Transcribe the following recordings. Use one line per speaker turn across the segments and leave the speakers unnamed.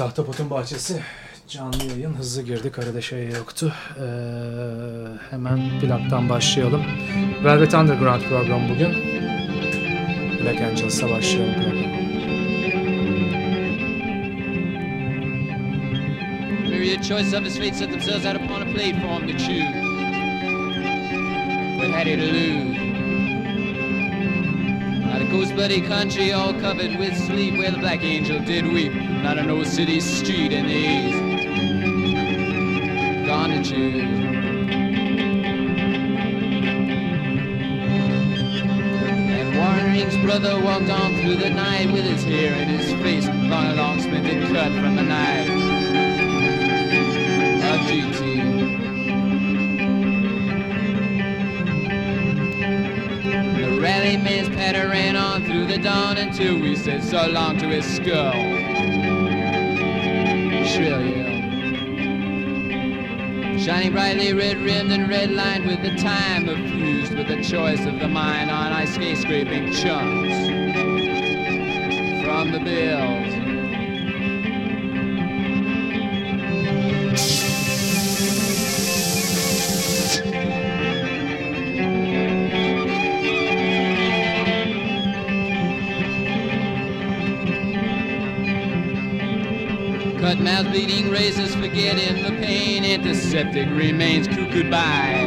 Ahtapot'un Bahçesi canlı yayın hızlı girdik arada şey yoktu. Ee, hemen plaktan başlayalım. Velvet Underground program bugün. Black Angels'a başlayalım programı.
Myriad choice of his fate set themselves out upon a platform to choose. What had he lose? Not bloody country all covered with sleep where the black angel did weep. Not an old city street in the east. Gone to. And Warring's brother walked on through the night with his hair in his face, long, long spent and cut from the knife of GT. The rally man's patter ran on through the dawn until we said so long to his skull. Shrill yell. Shining brightly red rimmed and red lined with the time of fused with the choice of the mine on ice skate scraping chunks from the bills. Cut mouth bleeding razors, forgetting the pain. Antiseptic remains cuckooed by.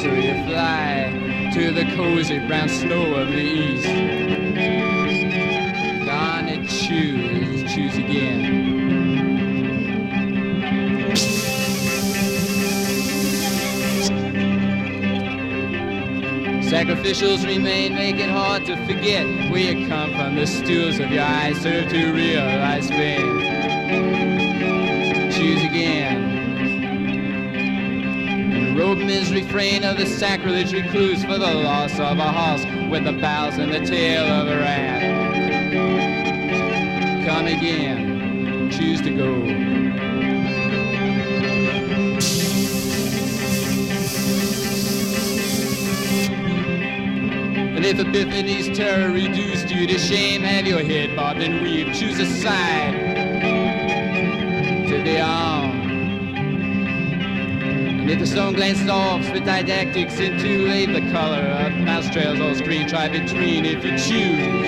So you fly to the cozy brown snow of the east. Gonna choose, choose again. Sacrificials remain, make it hard to forget where you come from. The stools of your eyes serve to realize fame. Choose again. And Ropeman's refrain of the sacrilege recluse for the loss of a horse with the bows and the tail of a rat. Come again. Choose to go. If Epiphany's terror reduced you to shame, have your head bobbed and weaved, choose a side to the arm. And if the stone glances off, spit didactics into leave the color of mouse trails on screen, try between if you choose.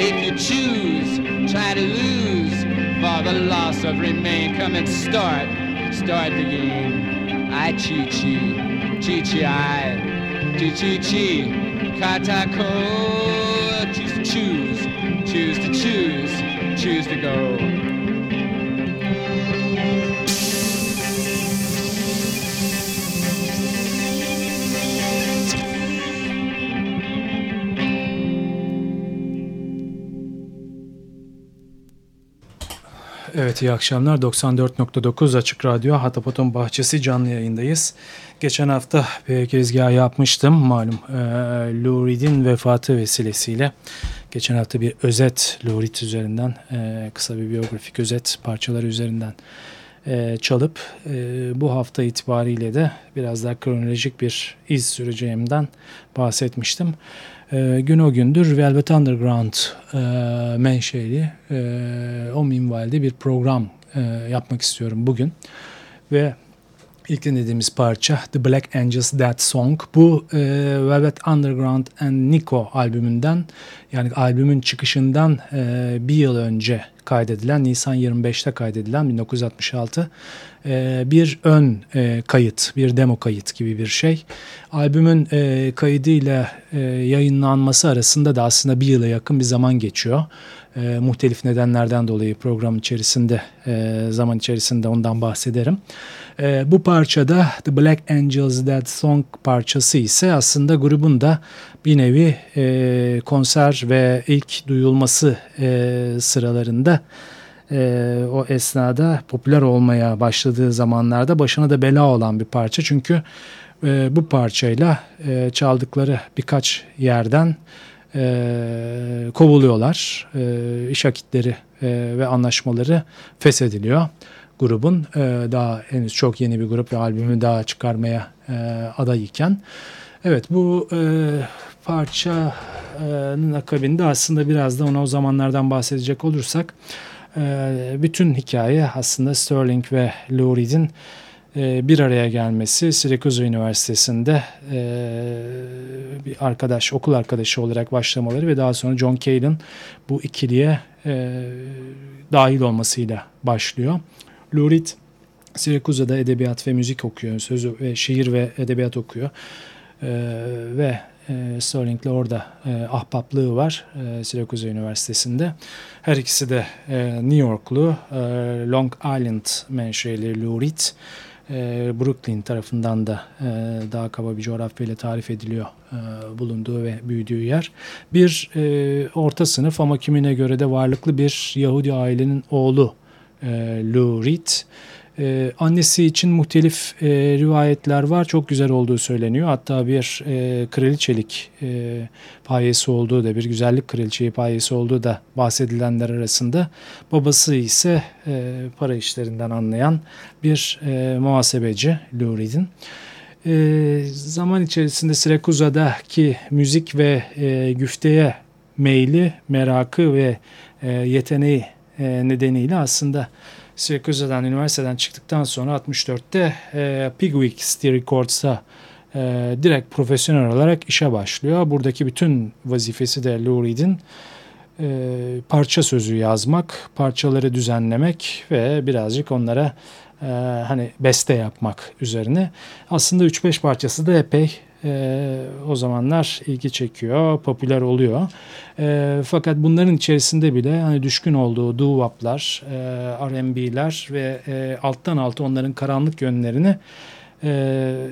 If you choose, try to lose for the loss of remain. Come and start, start the game. I cheat, cheat, cheat, cheat, I. Chi chi chi, katako. Choose to choose, choose to choose, choose to go.
Evet iyi akşamlar 94.9 Açık Radyo Hatapot'un Bahçesi canlı yayındayız. Geçen hafta bir girizgah yapmıştım malum e, Lou Reed'in vefatı vesilesiyle. Geçen hafta bir özet Lou Reed üzerinden e, kısa bir biyografik özet parçaları üzerinden e, çalıp e, bu hafta itibariyle de biraz daha kronolojik bir iz süreceğimden bahsetmiştim. E, gün o gündür Velvet Underground e, menşeli e, o minvalde bir program e, yapmak istiyorum bugün. Ve ilk dinlediğimiz parça The Black Angels That Song. Bu e, Velvet Underground and Nico albümünden yani albümün çıkışından e, bir yıl önce kaydedilen, Nisan 25'te kaydedilen 1966 e, bir ön e, kayıt, bir demo kayıt gibi bir şey. Albümün e, kaydıyla e, yayınlanması arasında da aslında bir yıla yakın bir zaman geçiyor. E, muhtelif nedenlerden dolayı program içerisinde, e, zaman içerisinde ondan bahsederim. E, bu parçada The Black Angels That Song parçası ise aslında grubun da bir nevi e, konser ve ilk duyulması e, sıralarında e, o esnada popüler olmaya başladığı zamanlarda başına da bela olan bir parça. Çünkü e, bu parçayla e, çaldıkları birkaç yerden e, kovuluyorlar. E, iş akitleri e, ve anlaşmaları feshediliyor grubun. E, daha henüz çok yeni bir grup ve albümü daha çıkarmaya e, aday iken. Evet bu e, parçanın akabinde aslında biraz da ona o zamanlardan bahsedecek olursak e, bütün hikaye aslında Sterling ve Lou Reed'in bir araya gelmesi Syracuse Üniversitesi'nde e, bir arkadaş, okul arkadaşı olarak başlamaları ve daha sonra John Cale'ın bu ikiliye e, dahil olmasıyla başlıyor. Lou Reed Syracuse'da edebiyat ve müzik okuyor, sözü ve şiir ve edebiyat okuyor. ve e, Sterling'le orada e, ahbaplığı var e, Syracuse Üniversitesi'nde. Her ikisi de e, New Yorklu, e, Long Island menşeli Lou Reed. E, Brooklyn tarafından da e, daha kaba bir coğrafyayla tarif ediliyor e, bulunduğu ve büyüdüğü yer. Bir e, orta sınıf ama kimine göre de varlıklı bir Yahudi ailenin oğlu e, Lou Reed. Ee, annesi için muhtelif e, rivayetler var. Çok güzel olduğu söyleniyor. Hatta bir e, kraliçelik e, payesi olduğu da bir güzellik kraliçeyi payesi olduğu da bahsedilenler arasında. Babası ise e, para işlerinden anlayan bir e, muhasebeci Lurid'in. E, zaman içerisinde Syracuse'daki müzik ve e, güfteye meyli, merakı ve e, yeteneği e, nedeniyle aslında Syracuse'dan, üniversiteden çıktıktan sonra 64'te e, Pigwick City Records'a e, direkt profesyonel olarak işe başlıyor. Buradaki bütün vazifesi de Lou Reed'in e, parça sözü yazmak, parçaları düzenlemek ve birazcık onlara e, hani beste yapmak üzerine. Aslında 3-5 parçası da epey e, o zamanlar ilgi çekiyor, popüler oluyor. E, fakat bunların içerisinde bile hani düşkün olduğu doo-wop'lar, e, R&B'ler ve e, alttan alta onların karanlık yönlerini e,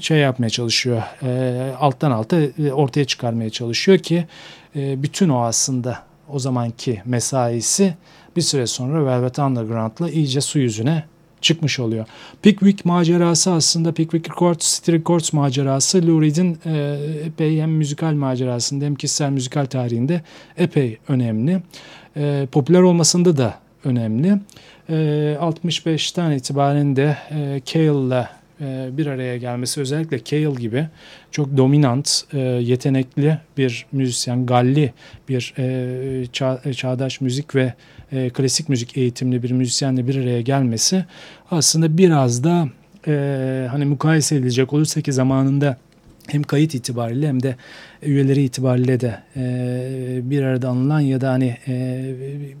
şey yapmaya çalışıyor, e, alttan alta e, ortaya çıkarmaya çalışıyor ki e, bütün o aslında o zamanki mesaisi bir süre sonra Velvet Underground'la iyice su yüzüne çıkmış oluyor. Pickwick macerası aslında Pickwick Records, City Records macerası Lou Reed'in e, epey hem müzikal macerasında hem kişisel müzikal tarihinde epey önemli. E, popüler olmasında da önemli. E, 65'ten itibaren de e, Cale'la e, bir araya gelmesi özellikle Cale gibi çok dominant, e, yetenekli bir müzisyen, galli bir e, çağ, çağdaş müzik ve klasik müzik eğitimli bir müzisyenle bir araya gelmesi aslında biraz da hani mukayese edilecek olursa ki zamanında hem kayıt itibariyle hem de üyeleri itibariyle de e, bir arada alınan ya da hani e,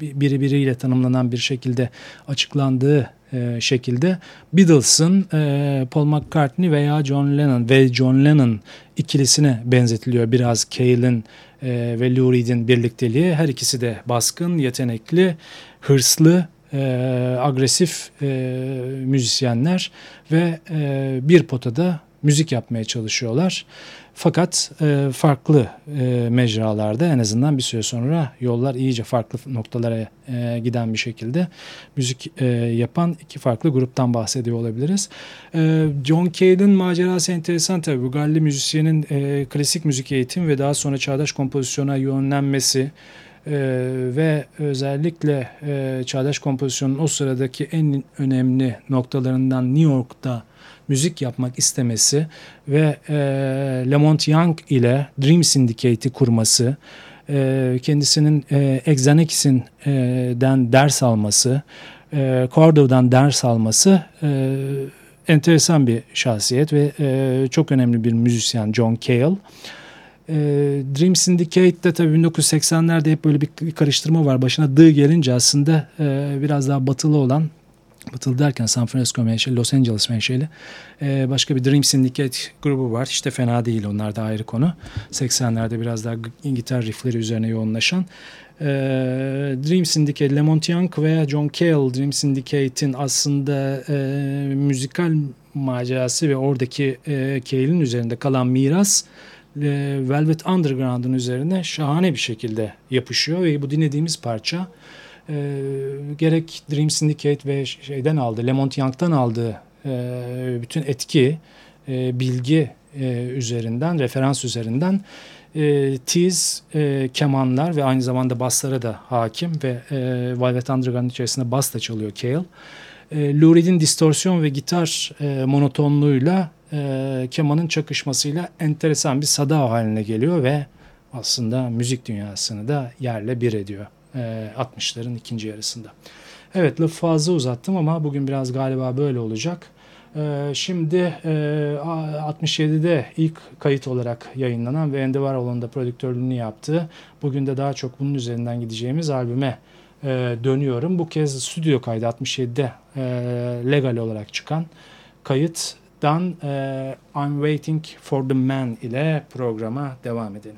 biri biriyle tanımlanan bir şekilde açıklandığı e, şekilde Beatles'ın e, Paul McCartney veya John Lennon ve John Lennon ikilisine benzetiliyor biraz Cale'in e, ve Lou Reed'in birlikteliği. Her ikisi de baskın, yetenekli, hırslı, agresif müzisyenler ve bir potada müzik yapmaya çalışıyorlar. Fakat e, farklı e, mecralarda en azından bir süre sonra yollar iyice farklı noktalara e, giden bir şekilde müzik e, yapan iki farklı gruptan bahsediyor olabiliriz. E, John Cade'in macerası enteresan tabii. Bu Galli müzisyenin e, klasik müzik eğitim ve daha sonra çağdaş kompozisyona yönlenmesi ee, ve özellikle e, çağdaş kompozisyonun o sıradaki en önemli noktalarından New York'ta müzik yapmak istemesi ve e, Lamont Young ile Dream Syndicate'i kurması, e, kendisinin e, Exanix'den ders alması, e, ders alması e, enteresan bir şahsiyet ve e, çok önemli bir müzisyen John Cale. E, Dream Syndicate'de tabii 1980'lerde hep böyle bir, bir karıştırma var. Başına D gelince aslında e, biraz daha batılı olan Batılı derken San Francisco menşeli, Los Angeles menşeli ee, başka bir Dream Syndicate grubu var. İşte fena değil onlar da ayrı konu. 80'lerde biraz daha gitar riffleri üzerine yoğunlaşan. Ee, Dream Syndicate, Lamont Young ve John Cale Dream Syndicate'in aslında e, müzikal macerası ve oradaki e, Cale'in üzerinde kalan miras Velvet Underground'un üzerine şahane bir şekilde yapışıyor ve bu dinlediğimiz parça e, gerek Dream Syndicate ve şeyden aldı, Lamont Young'dan aldığı e, bütün etki, e, bilgi e, üzerinden, referans üzerinden e, tiz e, kemanlar ve aynı zamanda baslara da hakim ve e, Velvet Underground içerisinde bas da çalıyor Cale. E, Lou Reed'in distorsiyon ve gitar e, monotonluğuyla e, kemanın çakışmasıyla enteresan bir sada haline geliyor ve aslında müzik dünyasını da yerle bir ediyor. 60'ların e, ikinci yarısında. Evet lafı fazla uzattım ama bugün biraz galiba böyle olacak. E, şimdi 67'de e, ilk kayıt olarak yayınlanan ve Andy Warhol'un da prodüktörlüğünü yaptığı bugün de daha çok bunun üzerinden gideceğimiz albüme dönüyorum. Bu kez stüdyo kaydı 67'de legal olarak çıkan kayıttan I'm Waiting for the Man ile programa devam edelim.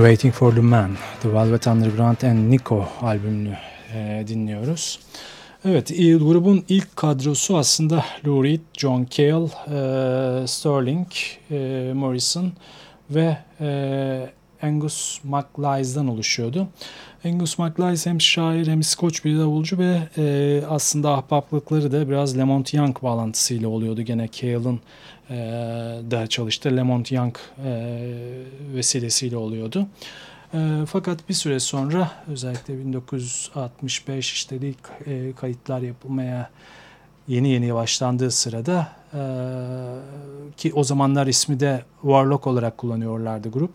Waiting for the Man, The Velvet Underground and Nico albümünü e, dinliyoruz. Evet, grubun ilk kadrosu aslında Lou Reed, John Cale, e, Sterling, e, Morrison ve e, Angus MacLise'dan oluşuyordu. Angus MacLise hem şair hem Scotch bir davulcu ve e, aslında ahbaplıkları da biraz Lamont Young bağlantısıyla oluyordu. Gene Cale'ın e, da çalıştı. Lamont Young e, vesilesiyle oluyordu. E, fakat bir süre sonra özellikle 1965 işte ilk kayıtlar yapılmaya yeni yeni başlandığı sırada ki o zamanlar ismi de Warlock olarak kullanıyorlardı grup.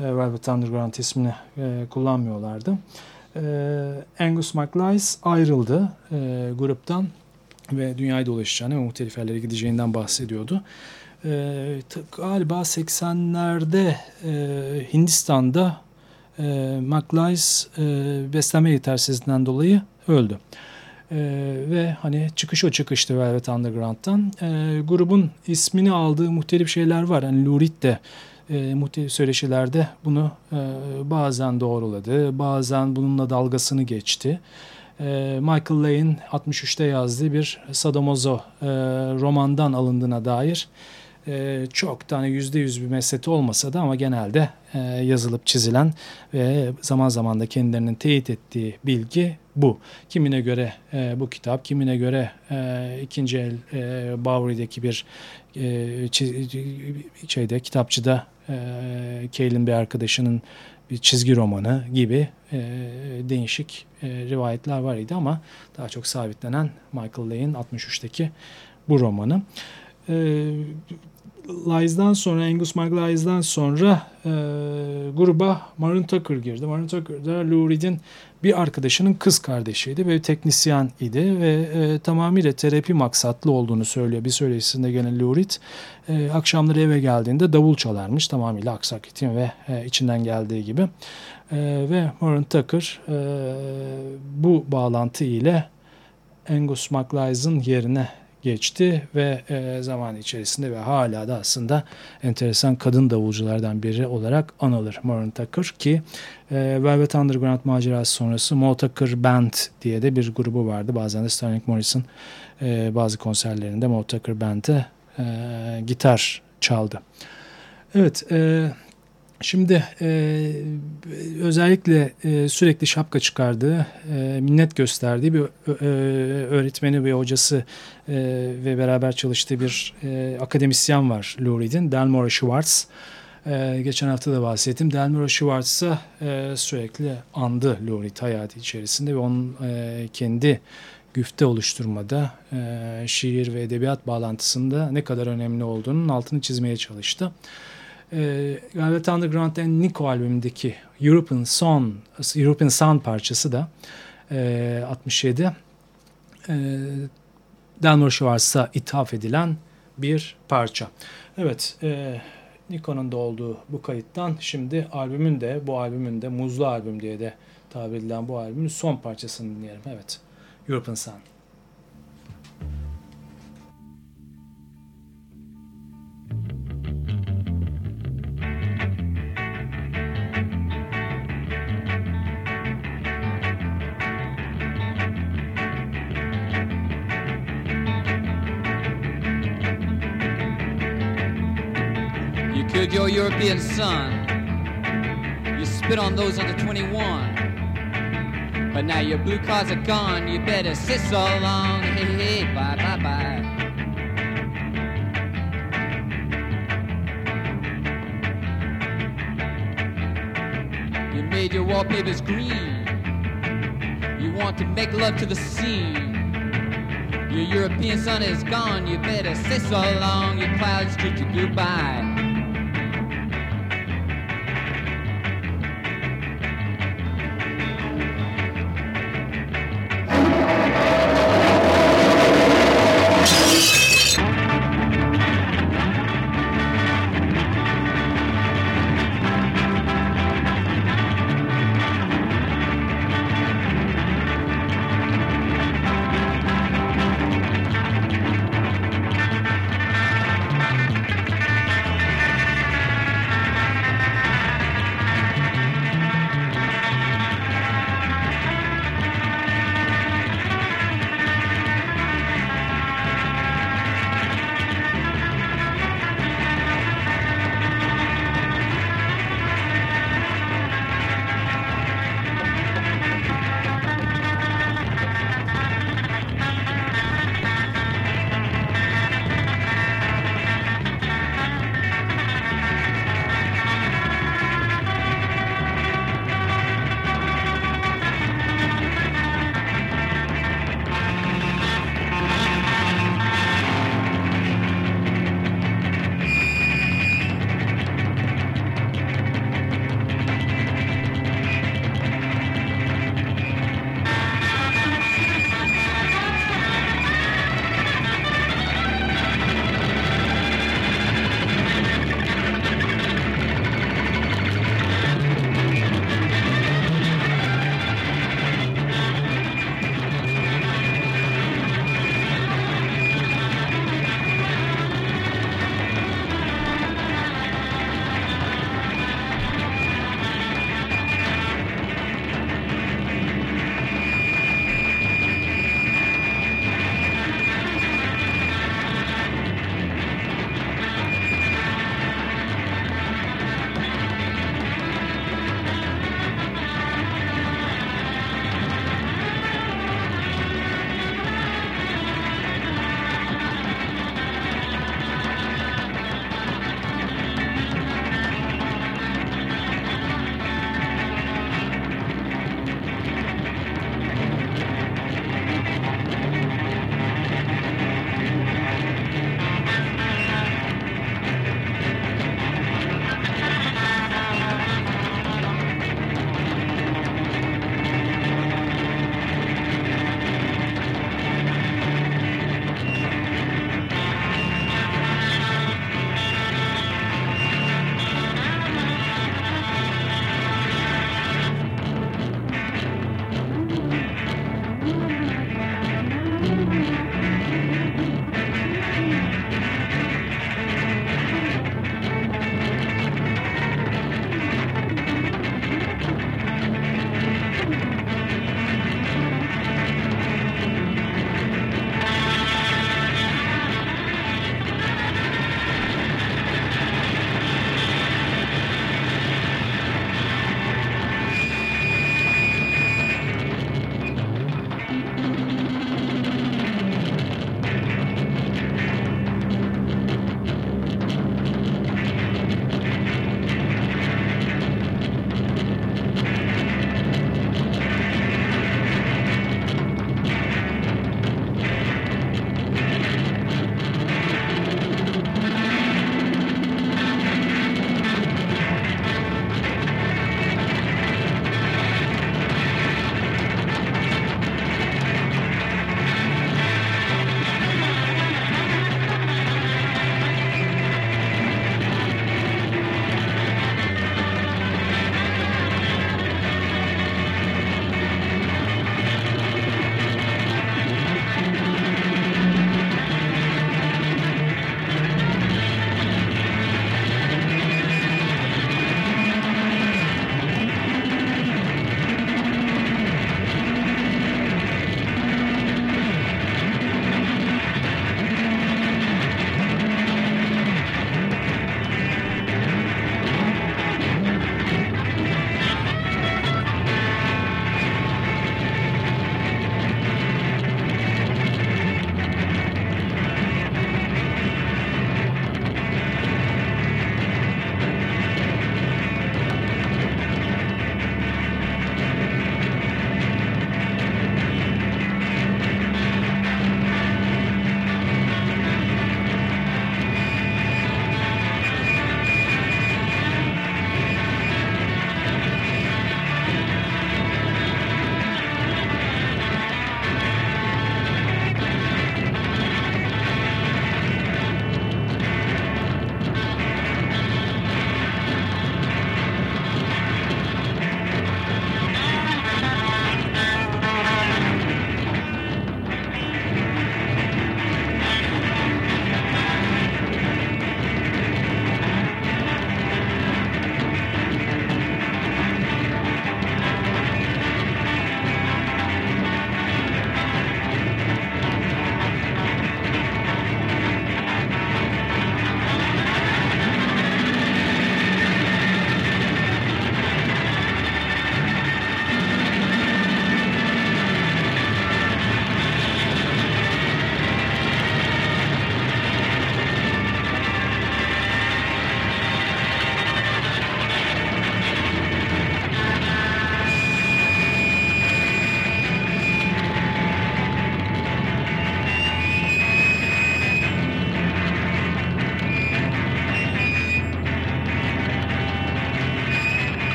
Velvet Underground ismini e, kullanmıyorlardı. Angus MacLise ayrıldı e, gruptan ve dünyayı dolaşacağını ve muhtelif yerlere gideceğinden bahsediyordu. E, galiba 80'lerde e, Hindistan'da e, MacLise e, beslenme yetersizliğinden dolayı öldü. E, ve hani çıkış o çıkıştı Velvet Underground'dan. E, grubun ismini aldığı muhtelif şeyler var. Yani Lurid de e, muhtelif söyleşilerde bunu e, bazen doğruladı, bazen bununla dalgasını geçti. E, Michael Lay'in 63'te yazdığı bir Sadomaso e, romandan alındığına dair e, çok tane yüzde yüz bir mesleti olmasa da ama genelde e, yazılıp çizilen ve zaman zaman da kendilerinin teyit ettiği bilgi bu. Kimine göre bu kitap, kimine göre ikinci el e, Bowery'deki bir e, şeyde kitapçıda e, Cale'in bir arkadaşının bir çizgi romanı gibi e, değişik e, rivayetler var idi ama daha çok sabitlenen Michael Lay'in 63'teki bu romanı. E, Lies'dan sonra, Angus MacLies'dan sonra e, gruba Marin Tucker girdi. Marin Tucker da Lou Reed'in bir arkadaşının kız kardeşiydi ve teknisyen idi ve e, tamamıyla terapi maksatlı olduğunu söylüyor. Bir söyleşisinde gene Reed e, akşamları eve geldiğinde davul çalarmış tamamıyla aksak ritim ve e, içinden geldiği gibi. E, ve Marin Tucker e, bu bağlantı ile Angus MacLies'ın yerine geçti ve e, zaman içerisinde ve hala da aslında enteresan kadın davulculardan biri olarak anılır Maureen Tucker ki e, Velvet Underground macerası sonrası Mo Tucker Band diye de bir grubu vardı. Bazen de Sterling Morrison e, bazı konserlerinde Mo Tucker Band'e e, gitar çaldı. Evet, e, Şimdi e, özellikle e, sürekli şapka çıkardığı, e, minnet gösterdiği bir e, öğretmeni ve hocası e, ve beraber çalıştığı bir e, akademisyen var Lou Delmore Schwartz. E, geçen hafta da bahsettim. Delmore Schwartz'a e, sürekli andı Lou Reed hayatı içerisinde ve onun e, kendi güfte oluşturmada, e, şiir ve edebiyat bağlantısında ne kadar önemli olduğunun altını çizmeye çalıştı e, Velvet Underground and Nico albümündeki European Son, European Sound parçası da e, 67 e, Danor Schwartz'a ithaf edilen bir parça. Evet, e, Nikon'un da olduğu bu kayıttan şimdi albümün de bu albümün de Muzlu Albüm diye de tabir edilen bu albümün son parçasını dinleyelim. Evet, European Sound.
Your European sun. You spit on those under 21. But now your blue cards are gone. You better sit so long. Hey, hey, bye, bye, bye. You made your wallpapers green. You want to make love to the scene. Your European sun is gone. You better sit so long. Your clouds treat you goodbye.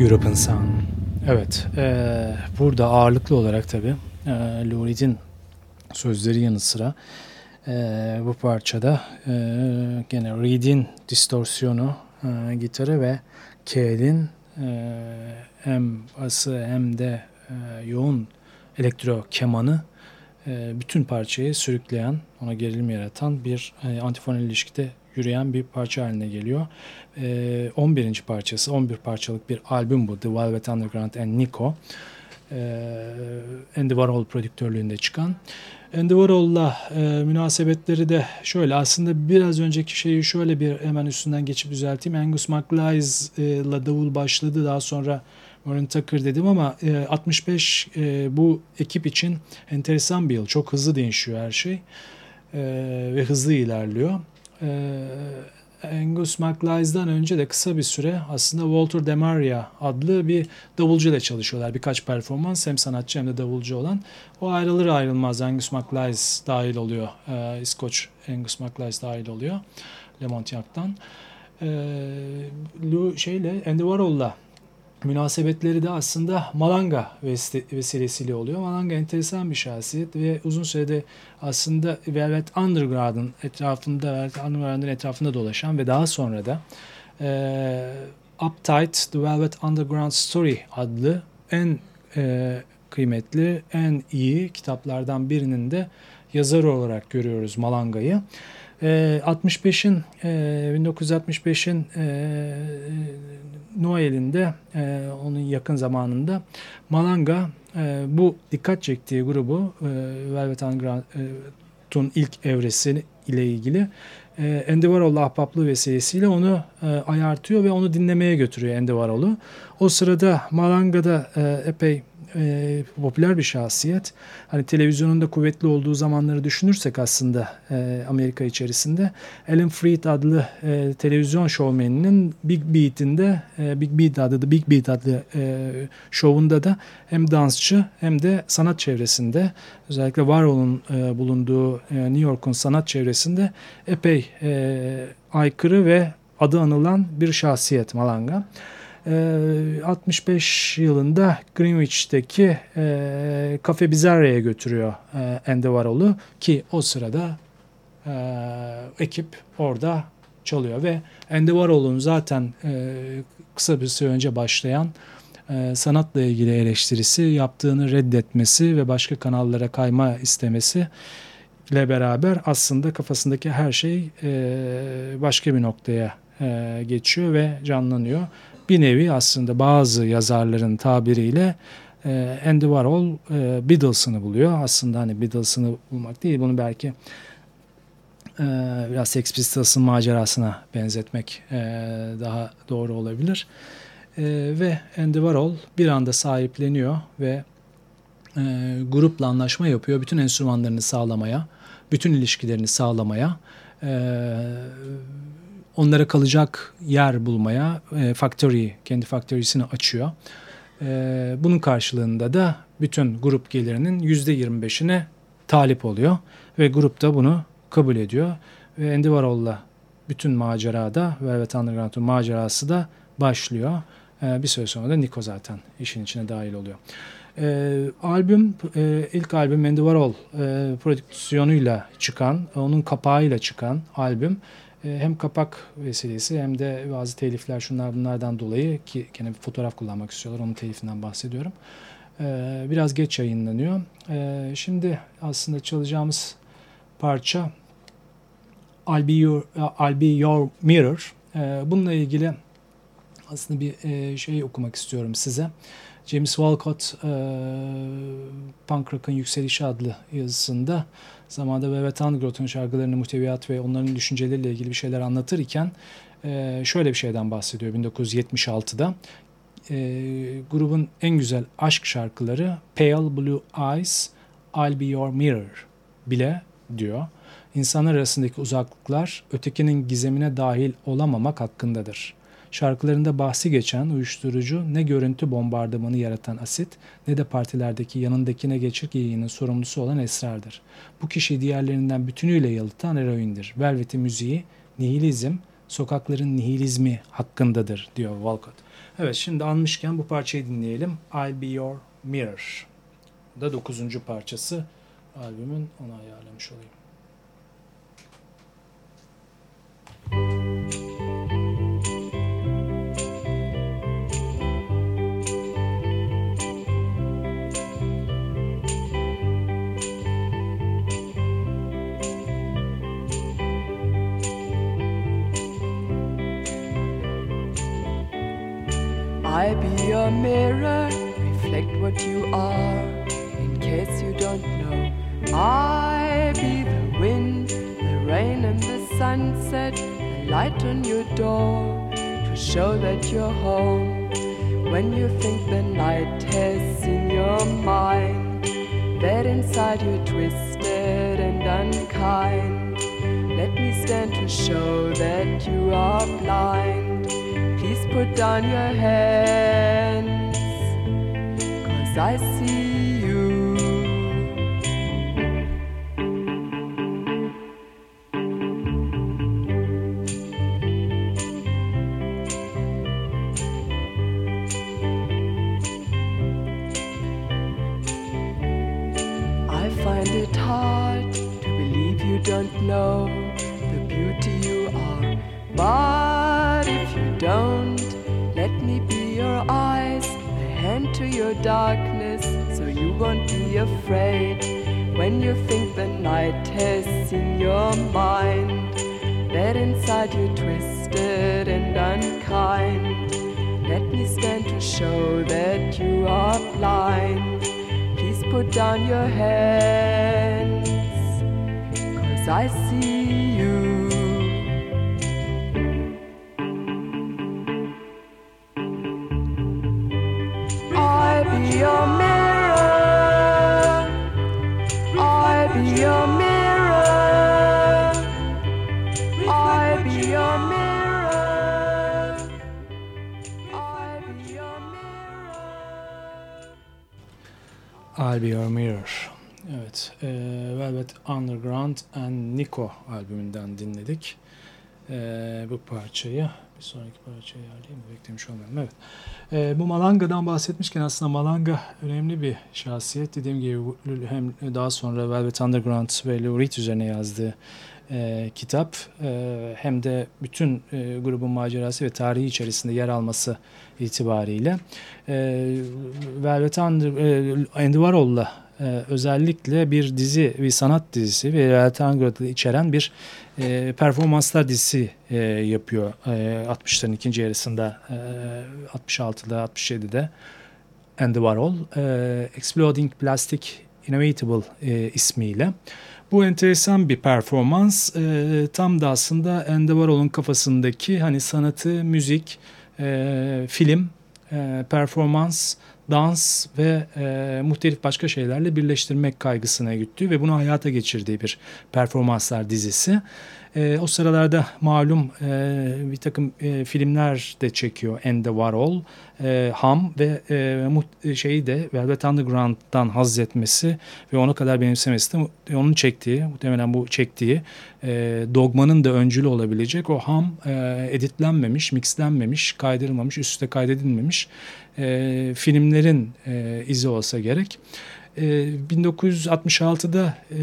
European Sun. Evet, e, burada ağırlıklı olarak tabii e, Lou Reed'in sözleri yanı sıra e, bu parçada e, gene Reed'in distorsiyonu, e, gitarı ve Cale'in e, hem bası hem de e, yoğun elektro kemanı e, bütün parçayı sürükleyen, ona gerilim yaratan bir e, antifonal ilişkide yürüyen bir parça haline geliyor. E, 11. parçası, 11 parçalık bir albüm bu. The Velvet Underground and Nico. E, Andy Warhol prodüktörlüğünde çıkan. Andy Warhol'la e, münasebetleri de şöyle aslında biraz önceki şeyi şöyle bir hemen üstünden geçip düzelteyim. Angus MacLise'la davul başladı daha sonra Warren Tucker dedim ama e, 65 e, bu ekip için enteresan bir yıl. Çok hızlı değişiyor her şey e, ve hızlı ilerliyor. E, Angus MacLise'dan önce de kısa bir süre aslında Walter Demaria adlı bir davulcu ile çalışıyorlar. Birkaç performans hem sanatçı hem de davulcu olan. O ayrılır ayrılmaz Angus MacLise dahil oluyor. E, İskoç Angus MacLise dahil oluyor. Le Montiac'tan. E, şeyle Andy Warhol'la münasebetleri de aslında Malanga vesilesiyle oluyor. Malanga enteresan bir şahsiyet ve uzun sürede aslında Velvet Underground'ın etrafında, Velvet Underground'ın etrafında dolaşan ve daha sonra da e, Uptight, The Velvet Underground Story adlı en e, kıymetli, en iyi kitaplardan birinin de yazar olarak görüyoruz Malanga'yı. E, 65'in e, 1965'in e, Noel'inde e, onun yakın zamanında Malanga e, bu dikkat çektiği grubu e, Velvet Underground'un ilk evresi ile ilgili e, Andy Warhol'la ahbaplığı vesilesiyle onu e, ayartıyor ve onu dinlemeye götürüyor Andy Warhol'u. O sırada Malanga'da e, epey e, popüler bir şahsiyet. Hani televizyonun da kuvvetli olduğu zamanları düşünürsek aslında e, Amerika içerisinde Alan Freed adlı e, televizyon şovmeninin Big Beat'inde e, Big Beat adlı Big Beat adlı e, şovunda da hem dansçı hem de sanat çevresinde özellikle Warhol'un e, bulunduğu e, New York'un sanat çevresinde epey e, aykırı ve adı anılan bir şahsiyet Malanga. 65 ee, yılında Greenwich'teki e, Cafe Bizarre'ye götürüyor e, ki o sırada e, ekip orada çalıyor ve Andy zaten e, kısa bir süre önce başlayan e, sanatla ilgili eleştirisi, yaptığını reddetmesi ve başka kanallara kayma istemesi ile beraber aslında kafasındaki her şey başka bir noktaya geçiyor ve canlanıyor bir nevi aslında bazı yazarların tabiriyle e, Andy Warhol e, Beatles'ını buluyor. Aslında hani Beatles'ını bulmak değil bunu belki e, biraz Sex Pistols'ın macerasına benzetmek e, daha doğru olabilir. E, ve Andy Warhol bir anda sahipleniyor ve e, grupla anlaşma yapıyor. Bütün enstrümanlarını sağlamaya, bütün ilişkilerini sağlamaya e, onlara kalacak yer bulmaya e, factory, kendi factory'sini açıyor. E, bunun karşılığında da bütün grup gelirinin %25'ine talip oluyor ve grup da bunu kabul ediyor. Ve Andy Warhol'la bütün macerada Velvet Underground'un macerası da başlıyor. E, bir süre sonra da Nico zaten işin içine dahil oluyor. E, albüm, e, ilk albüm Andy Warhol e, prodüksiyonuyla çıkan, onun kapağıyla çıkan albüm hem kapak vesilesi hem de bazı telifler şunlar bunlardan dolayı ki gene fotoğraf kullanmak istiyorlar. Onun telifinden bahsediyorum. E, biraz geç yayınlanıyor. E, şimdi aslında çalacağımız parça I'll Be Your, I'll Be Your Mirror. Bununla ilgili aslında bir şey okumak istiyorum size. James Walcott Punk Rock'ın Yükselişi adlı yazısında zamanda Velvet Underground'un şarkılarını, muhteviyat ve onların düşünceleriyle ilgili bir şeyler anlatırken e, şöyle bir şeyden bahsediyor 1976'da. E, grubun en güzel aşk şarkıları Pale Blue Eyes, I'll Be Your Mirror bile diyor. İnsanlar arasındaki uzaklıklar ötekinin gizemine dahil olamamak hakkındadır. Şarkılarında bahsi geçen uyuşturucu ne görüntü bombardımanı yaratan asit ne de partilerdeki yanındakine geçik yayının sorumlusu olan esrardır. Bu kişi diğerlerinden bütünüyle yalıtan eroindir. Velvet'in müziği, nihilizm, sokakların nihilizmi hakkındadır diyor Walcott. Evet şimdi anmışken bu parçayı dinleyelim. I'll Be Your Mirror. Bu da dokuzuncu parçası albümün onu ayarlamış olayım.
That home. When you think the night has in your mind, that inside you're twisted and unkind. Let me stand to show that you are blind. Please put down your hands, cause I see inside you're twisted and unkind. Let me stand to show that you are blind. Please put down your hands, cause I see you.
I'll Be Your Mirror. Evet, e, Velvet Underground and Nico albümünden dinledik. E, bu parçayı, bir sonraki parçayı ayarlayayım mı? Beklemiş olmayalım. Evet. E, bu Malanga'dan bahsetmişken aslında Malanga önemli bir şahsiyet. Dediğim gibi hem daha sonra Velvet Underground ve Lou Reed üzerine yazdığı e, kitap e, hem de bütün e, grubun macerası ve tarihi içerisinde yer alması itibariyle e, Velvet Under, e, e, özellikle bir dizi, bir sanat dizisi ve Velvet Underground'ı içeren bir e, performanslar dizisi e, yapıyor e, 60'ların ikinci yarısında e, 66'da 67'de Andy e, Exploding Plastic Inevitable e, ismiyle. Bu enteresan bir performans. E, tam da aslında Andy Warhol'un kafasındaki hani sanatı, müzik, e, film, e, performans, dans ve e, muhtelif başka şeylerle birleştirmek kaygısına güttüğü ve bunu hayata geçirdiği bir performanslar dizisi. E, o sıralarda malum e, bir takım e, filmler de çekiyor Andy Warhol, e, Ham ve e, muht- şeyi de Velvet Underground'dan haz etmesi ve ona kadar benimsemesi de mu- onun çektiği, muhtemelen bu çektiği e, dogmanın da öncülü olabilecek o ham e, editlenmemiş, mixlenmemiş, kaydırılmamış, üst üste kaydedilmemiş e, filmlerin e, izi olsa gerek. E, 1966'da e,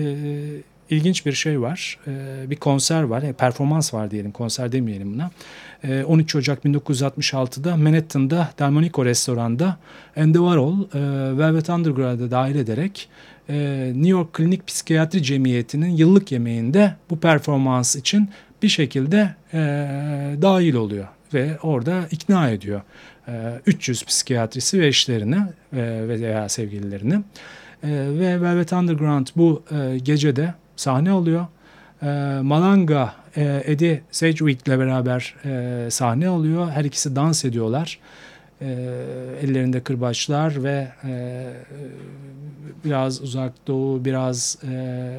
ilginç bir şey var. E, bir konser var, yani performans var diyelim, konser demeyelim buna. E, 13 Ocak 1966'da Manhattan'da Delmonico restoranda Andy Warhol, e, Velvet Underground'a dahil ederek e, New York Klinik Psikiyatri Cemiyeti'nin yıllık yemeğinde bu performans için bir şekilde e, dahil oluyor ve orada ikna ediyor e, 300 psikiyatrisi ve eşlerini e, ve veya sevgililerini E, ve Velvet Underground bu e, gecede sahne alıyor. E, Malanga, e, Eddie Sedgwick ile beraber e, sahne alıyor. Her ikisi dans ediyorlar. E, ellerinde kırbaçlar ve e, biraz uzak doğu, biraz e,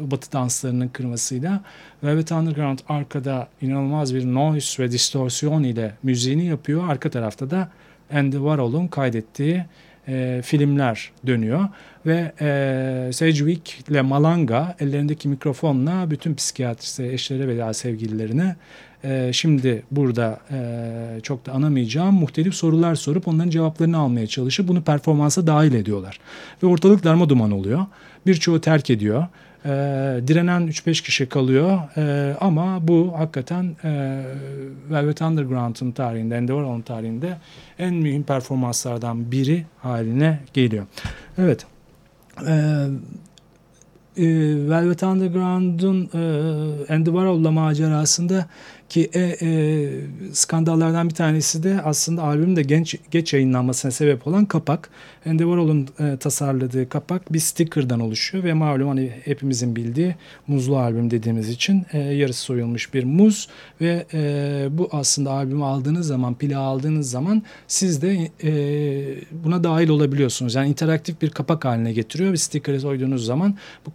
batı danslarının kırmasıyla Velvet Underground arkada inanılmaz bir noise ve distorsiyon ile müziğini yapıyor. Arka tarafta da Andy Warhol'un kaydettiği e, filmler dönüyor ve e, Sedgwick ile Malanga ellerindeki mikrofonla bütün psikiyatriste eşleri veya sevgililerini e, şimdi burada e, çok da anamayacağım muhtelif sorular sorup onların cevaplarını almaya çalışıp bunu performansa dahil ediyorlar. Ve ortalık darma duman oluyor. Birçoğu terk ediyor. E, direnen 3-5 kişi kalıyor e, ama bu hakikaten e, Velvet Underground'ın tarihinde, Endeavor'un tarihinde en mühim performanslardan biri haline geliyor. Evet. Uh, e, Velvet Underground'un e, Andy macerasında ki e, e, skandallardan bir tanesi de aslında albümün de genç, geç yayınlanmasına sebep olan kapak. Andy Warhol'un e, tasarladığı kapak bir sticker'dan oluşuyor ve malum hani hepimizin bildiği muzlu albüm dediğimiz için e, yarısı soyulmuş bir muz ve e, bu aslında albümü aldığınız zaman, pili aldığınız zaman siz de e, buna dahil olabiliyorsunuz. Yani interaktif bir kapak haline getiriyor ve sticker'ı soyduğunuz zaman bu,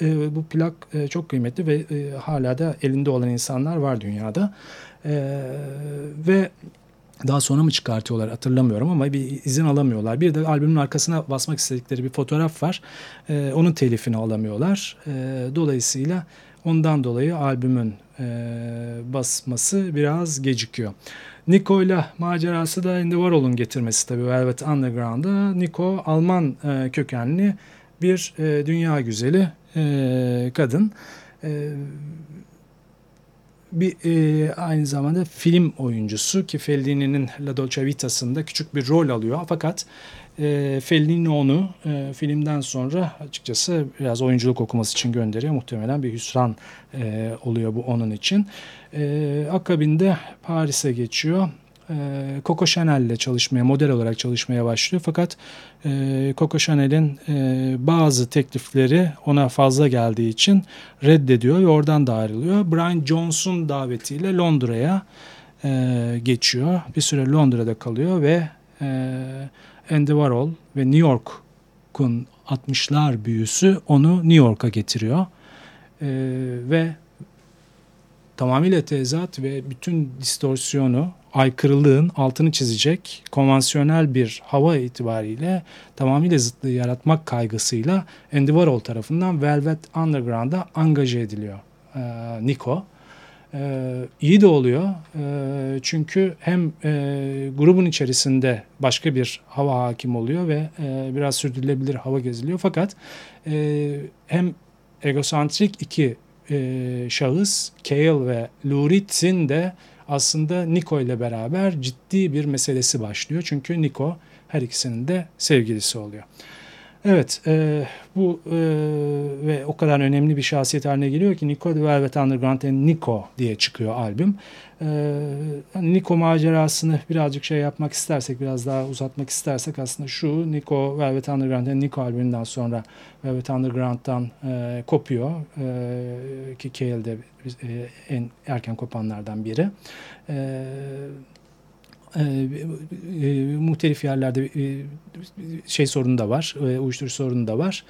e, bu plak e, çok kıymetli ve e, hala da elinde olan insanlar var dünyada ve daha sonra mı çıkartıyorlar hatırlamıyorum ama bir izin alamıyorlar. Bir de albümün arkasına basmak istedikleri bir fotoğraf var. Onun telifini alamıyorlar. Dolayısıyla ondan dolayı albümün basması biraz gecikiyor. Nico ile macerası da Andy Warhol'un getirmesi tabii Velvet Underground'a. Nico Alman e, kökenli bir e, dünya güzeli e, kadın. E, bir e, aynı zamanda film oyuncusu ki Fellini'nin La Dolce Vita'sında küçük bir rol alıyor. Fakat e, Fellini onu e, filmden sonra açıkçası biraz oyunculuk okuması için gönderiyor. Muhtemelen bir hüsran e, oluyor bu onun için. E, akabinde Paris'e geçiyor e, Coco Chanel ile çalışmaya, model olarak çalışmaya başlıyor. Fakat e, Coco Chanel'in e, bazı teklifleri ona fazla geldiği için reddediyor ve oradan da ayrılıyor. Brian Jones'un davetiyle Londra'ya e, geçiyor. Bir süre Londra'da kalıyor ve e, Andy Warhol ve New York'un 60'lar büyüsü onu New York'a getiriyor. E, ve tamamıyla tezat ve bütün distorsiyonu aykırılığın altını çizecek konvansiyonel bir hava itibariyle tamamıyla zıtlığı yaratmak kaygısıyla Andy Warhol tarafından Velvet Underground'a angaje ediliyor e, Nico. E, iyi de oluyor e, çünkü hem e, grubun içerisinde başka bir hava hakim oluyor ve e, biraz sürdürülebilir hava geziliyor fakat e, hem egosantrik iki e, şahıs Cale ve Lou Reed'in de aslında Nico ile beraber ciddi bir meselesi başlıyor. Çünkü Nico her ikisinin de sevgilisi oluyor. Evet e, bu e, ve o kadar önemli bir şahsiyet haline geliyor ki Nico The Velvet Underground and Nico diye çıkıyor albüm. E, hani Nico macerasını birazcık şey yapmak istersek biraz daha uzatmak istersek aslında şu Nico Velvet Underground and Nico albümünden sonra Velvet Underground'dan e, kopuyor e, ki Cale de e, en erken kopanlardan biri. E, e, e, muhtelif yerlerde e, şey sorunu da var, e, uyuşturucu sorunu da var.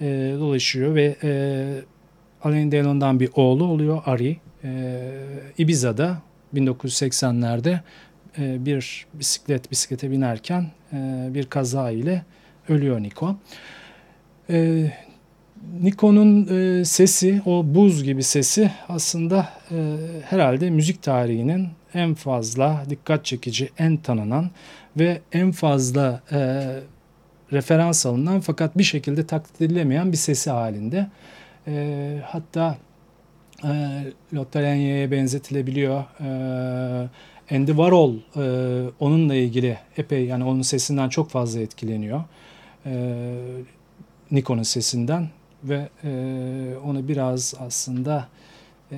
E, dolaşıyor ve e, Alain Delon'dan bir oğlu oluyor Ari. E, Ibiza'da 1980'lerde e, bir bisiklet bisiklete binerken e, bir kaza ile ölüyor Nico. E, Nikon'un e, sesi, o buz gibi sesi aslında e, herhalde müzik tarihinin en fazla dikkat çekici, en tanınan ve en fazla e, referans alınan fakat bir şekilde taklit edilemeyen bir sesi halinde. E, hatta e, Lanier'e benzetilebiliyor. E, Andy Warhol e, onunla ilgili epey yani onun sesinden çok fazla etkileniyor. E, Nikon'un sesinden ve e, onu biraz aslında e,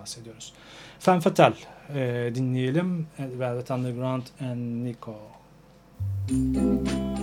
bahsediyoruz. Femme Fatale e, dinleyelim. Velvet Underground and Nico.
Not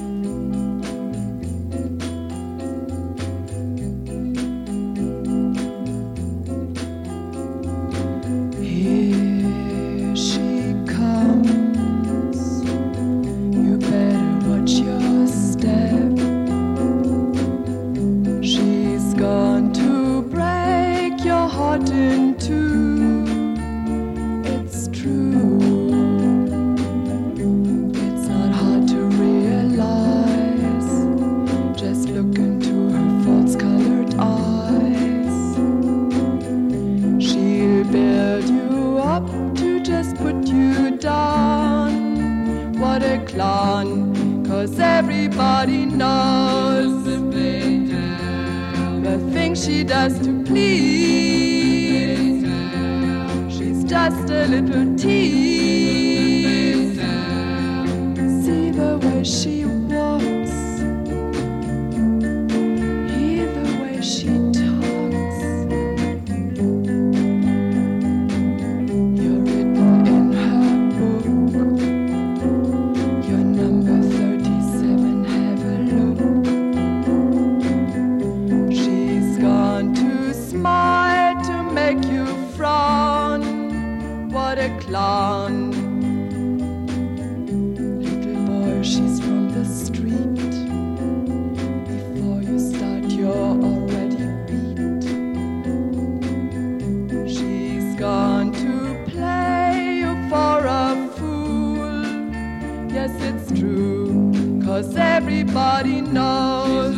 cause everybody knows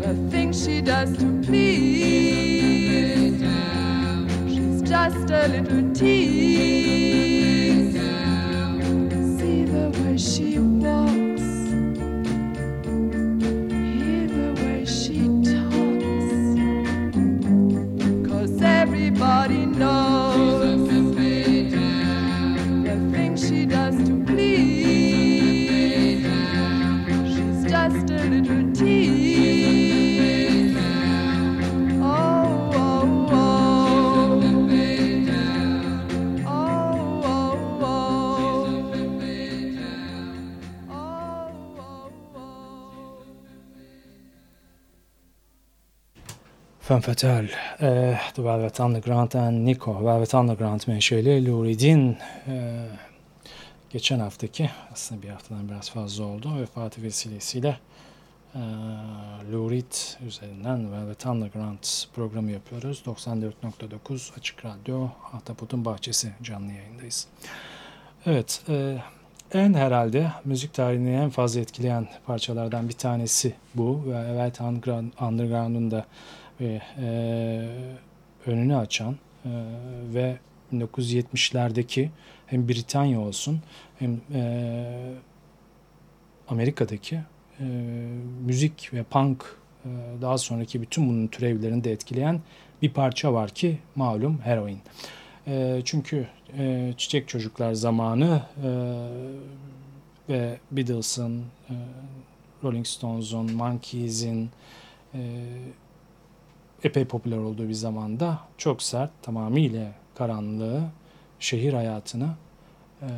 the things she does to please. She's just a little tease.
Femme Fatale, eh, The Velvet Underground and Nico. Velvet Underground menşeli Lou Reed'in eh, geçen haftaki, aslında bir haftadan biraz fazla oldu, vefatı vesilesiyle eh, Lou Reed üzerinden Velvet Underground programı yapıyoruz. 94.9 Açık Radyo, Ahtapot'un Bahçesi canlı yayındayız. Evet, eh, en herhalde müzik tarihini en fazla etkileyen parçalardan bir tanesi bu. Ve Velvet Underground- Underground'un da e, önünü açan e, ve 1970'lerdeki hem Britanya olsun hem e, Amerika'daki e, müzik ve punk daha sonraki bütün bunun türevlerini de etkileyen bir parça var ki malum heroin. Çünkü Çiçek Çocuklar zamanı ve Beatles'ın, Rolling Stones'un, Monkeys'in epey popüler olduğu bir zamanda çok sert, tamamıyla karanlığı, şehir hayatını, e,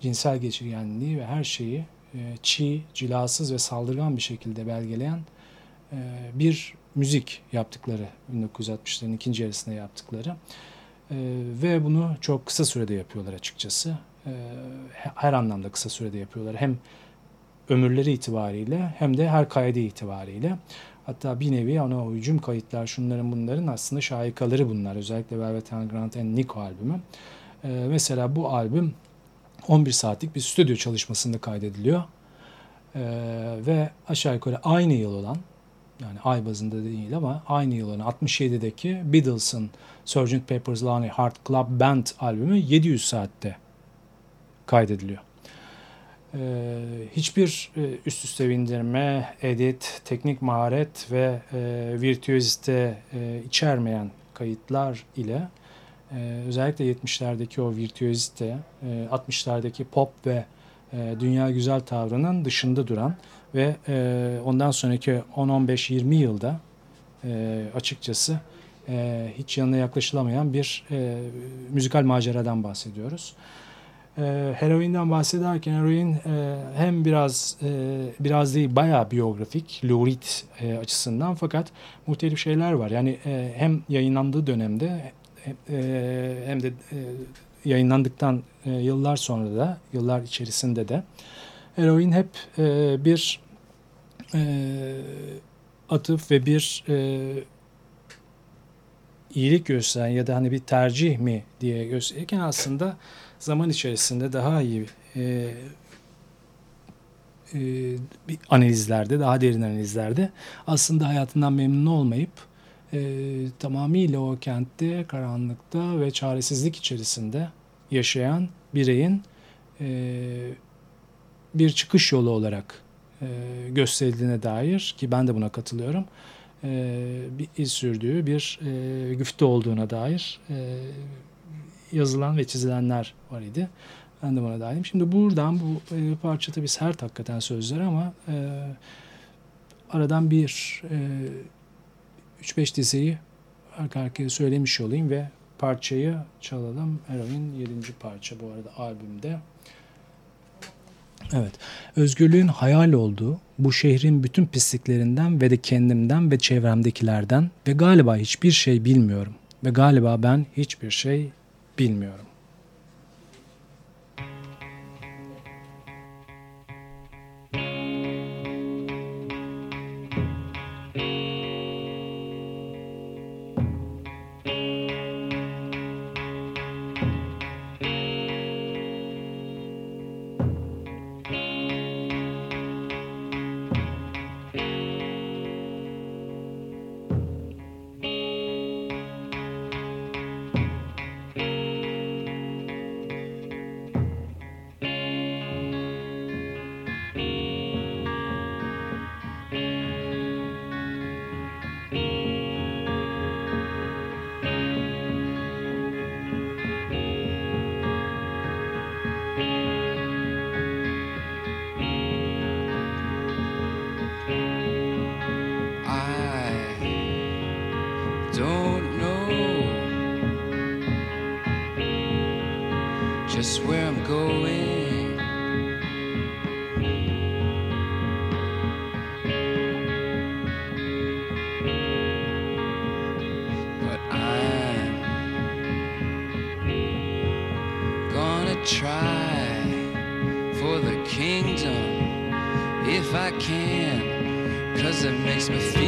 cinsel geçirgenliği ve her şeyi e, çiğ, cilasız ve saldırgan bir şekilde belgeleyen e, bir müzik yaptıkları 1960'ların ikinci yarısında yaptıkları E, ve bunu çok kısa sürede yapıyorlar açıkçası. E, her anlamda kısa sürede yapıyorlar. Hem ömürleri itibariyle hem de her kaydı itibariyle. Hatta bir nevi ona o hücum kayıtlar şunların bunların aslında şahikaları bunlar. Özellikle Velvet Underground and Nico albümü. Ee, mesela bu albüm 11 saatlik bir stüdyo çalışmasında kaydediliyor. Ee, ve aşağı yukarı aynı yıl olan yani ay bazında değil ama aynı yıl olan 67'deki Beatles'ın Sgt. Pepper's Lonely Heart Club Band albümü 700 saatte kaydediliyor. Ee, hiçbir e, üst üste bindirme, edit, teknik maharet ve e, virtüözite e, içermeyen kayıtlar ile e, özellikle 70'lerdeki o virtüözite, e, 60'lardaki pop ve e, dünya güzel tavrının dışında duran ve e, ondan sonraki 10-15-20 yılda e, açıkçası e, hiç yanına yaklaşılamayan bir e, müzikal maceradan bahsediyoruz. E, heroinden bahsederken heroin e, hem biraz e, biraz değil bayağı biyografik Lou Reed e, açısından fakat muhtelif şeyler var. Yani e, hem yayınlandığı dönemde e, hem de e, yayınlandıktan e, yıllar sonra da yıllar içerisinde de heroin hep e, bir e, atıf ve bir e, iyilik gösteren ya da hani bir tercih mi diye gösterirken aslında zaman içerisinde daha iyi e, e, analizlerde, daha derin analizlerde aslında hayatından memnun olmayıp e, tamamıyla o kentte, karanlıkta ve çaresizlik içerisinde yaşayan bireyin e, bir çıkış yolu olarak e, gösterildiğine dair ki ben de buna katılıyorum e, bir sürdüğü bir e, güfte olduğuna dair e, yazılan ve çizilenler var idi. Ben de buna dahilim. Şimdi buradan bu e, parça tabii sert hakikaten sözler ama e, aradan bir e, 3-5 dizeyi arka arkaya söylemiş olayım ve parçayı çalalım. Eroin 7. parça bu arada albümde. Evet. Özgürlüğün hayal olduğu, bu şehrin bütün pisliklerinden ve de kendimden ve çevremdekilerden ve galiba hiçbir şey bilmiyorum. Ve galiba ben hiçbir şey bilmiyorum.
don't know just where I'm going. But I'm gonna try for the kingdom if I can, cause it makes me feel.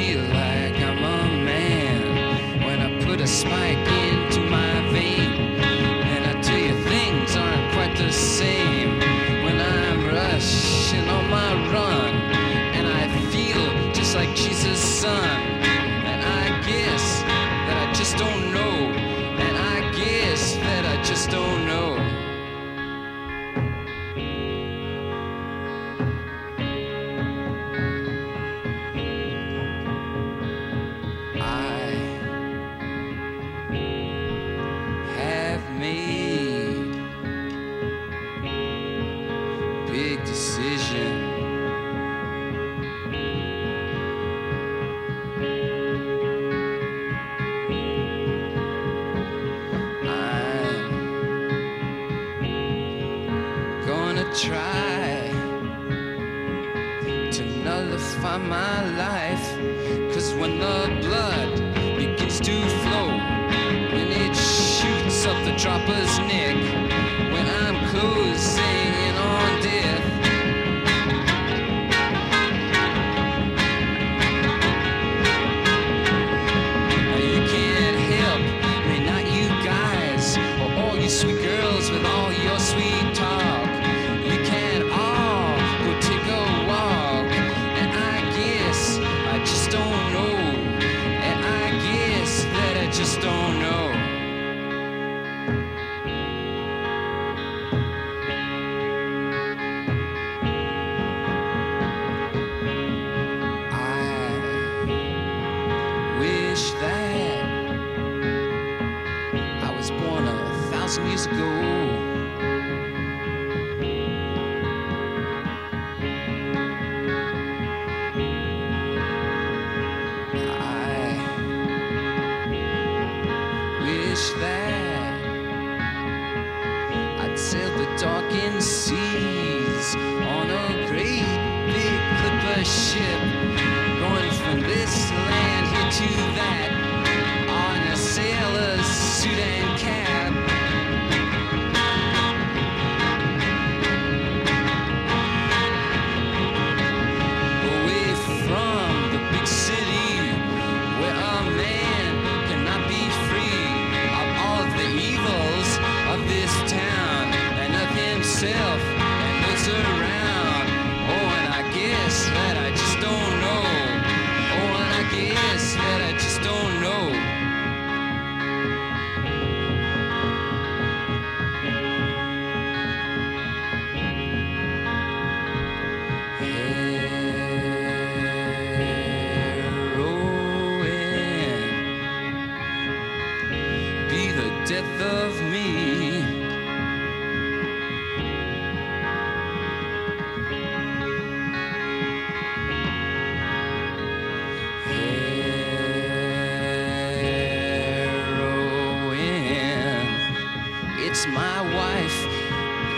It's my wife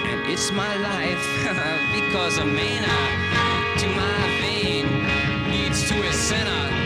and it's my life. Because a mana uh, to my vein leads to a center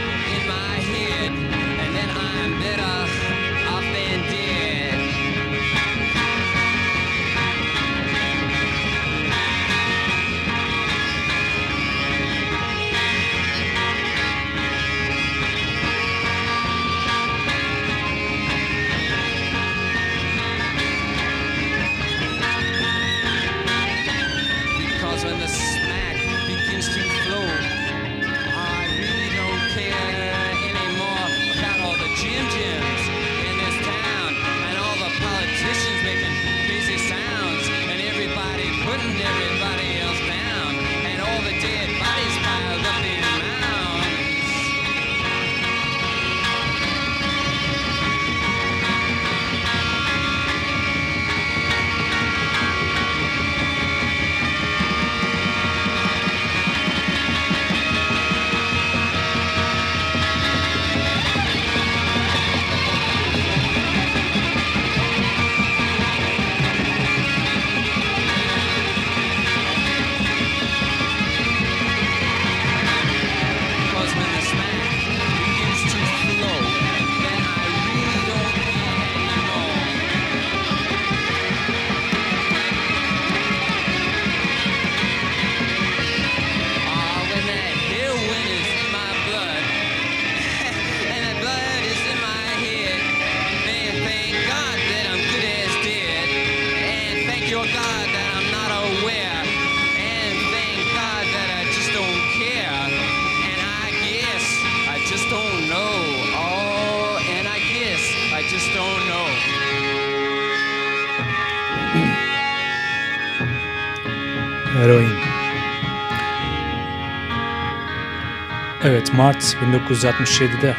Evet Mart 1967'de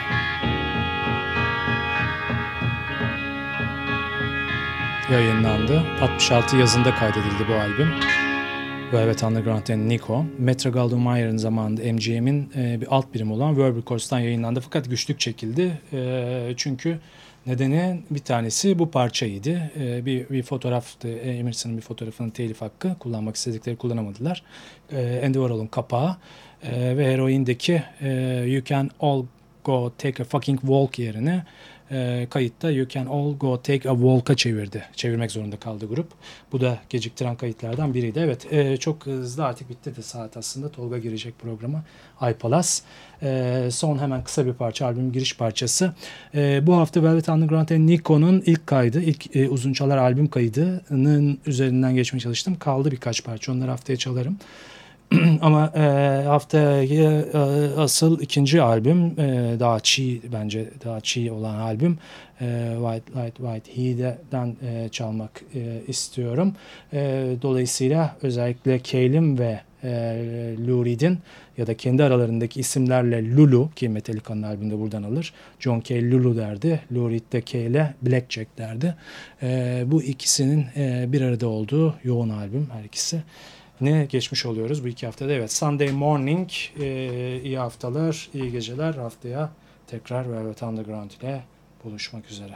yayınlandı. 66 yazında kaydedildi bu albüm. Velvet Underground and Nico. Metro Goldwyn zamanında MGM'in e, bir alt birim olan Verb Records'tan yayınlandı. Fakat güçlük çekildi. E, çünkü nedeni bir tanesi bu parçaydı. E, bir, bir fotoğraftı. E, Emerson'ın bir fotoğrafının telif hakkı. Kullanmak istedikleri kullanamadılar. E, Andy Warhol'un kapağı. E, ve Heroin'deki e, You Can All Go Take a Fucking Walk yerine e, kayıtta You Can All Go Take a Walk'a çevirdi. Çevirmek zorunda kaldı grup. Bu da geciktiren kayıtlardan biriydi. Evet e, çok hızlı artık bitti de saat aslında. Tolga girecek programa. iPalas. E, son hemen kısa bir parça albüm giriş parçası. E, bu hafta Velvet Underground and Nico'nun ilk kaydı, ilk e, uzun çalar albüm kaydının üzerinden geçmeye çalıştım. Kaldı birkaç parça. Onları haftaya çalarım. Ama e, haftaya e, asıl ikinci albüm e, daha çiğ bence daha çiğ olan albüm e, White Light White Heat'den e, çalmak e, istiyorum. E, dolayısıyla özellikle Kalim ve e, Lou Reed'in ya da kendi aralarındaki isimlerle Lulu ki Metallica'nın albümünde buradan alır. John Cale Lulu derdi. Lou Reed de Cale Blackjack derdi. E, bu ikisinin e, bir arada olduğu yoğun albüm her ikisi ne geçmiş oluyoruz bu iki haftada. Evet Sunday Morning e, iyi haftalar, iyi geceler. Haftaya tekrar Velvet Underground ile buluşmak üzere.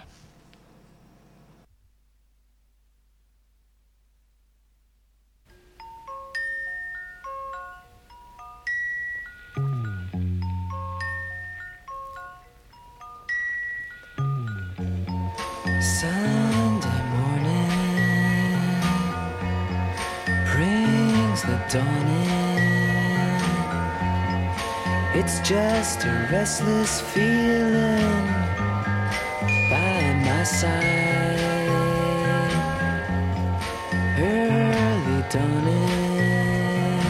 Restless feeling by my side. Early dawning,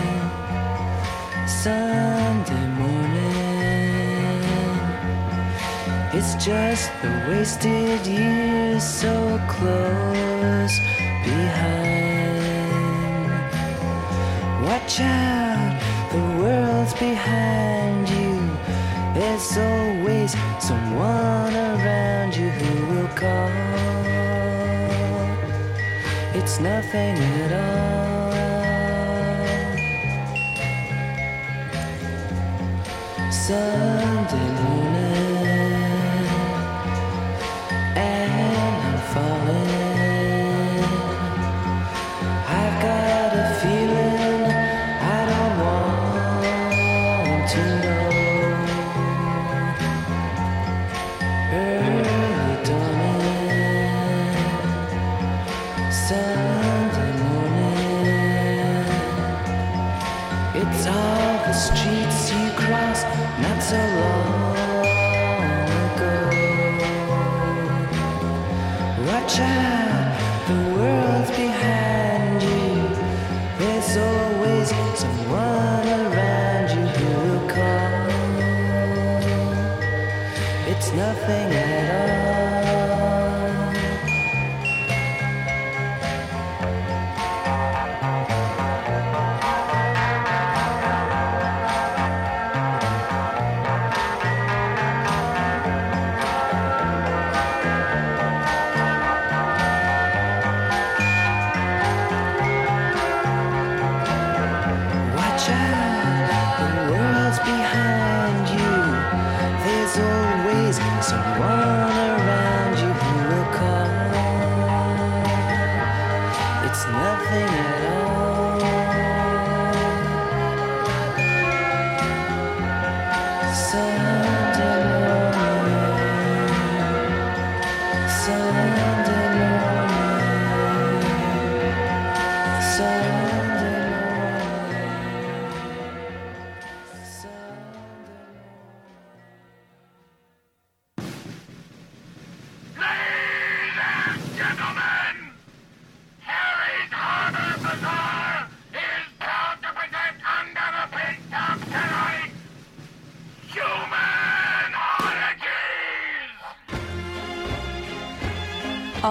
Sunday morning. It's just the wasted years so close behind. Watch out, the world's behind someone around you who will call. It's nothing at all. Sunday morning. always someone around you who calls. It's nothing at all.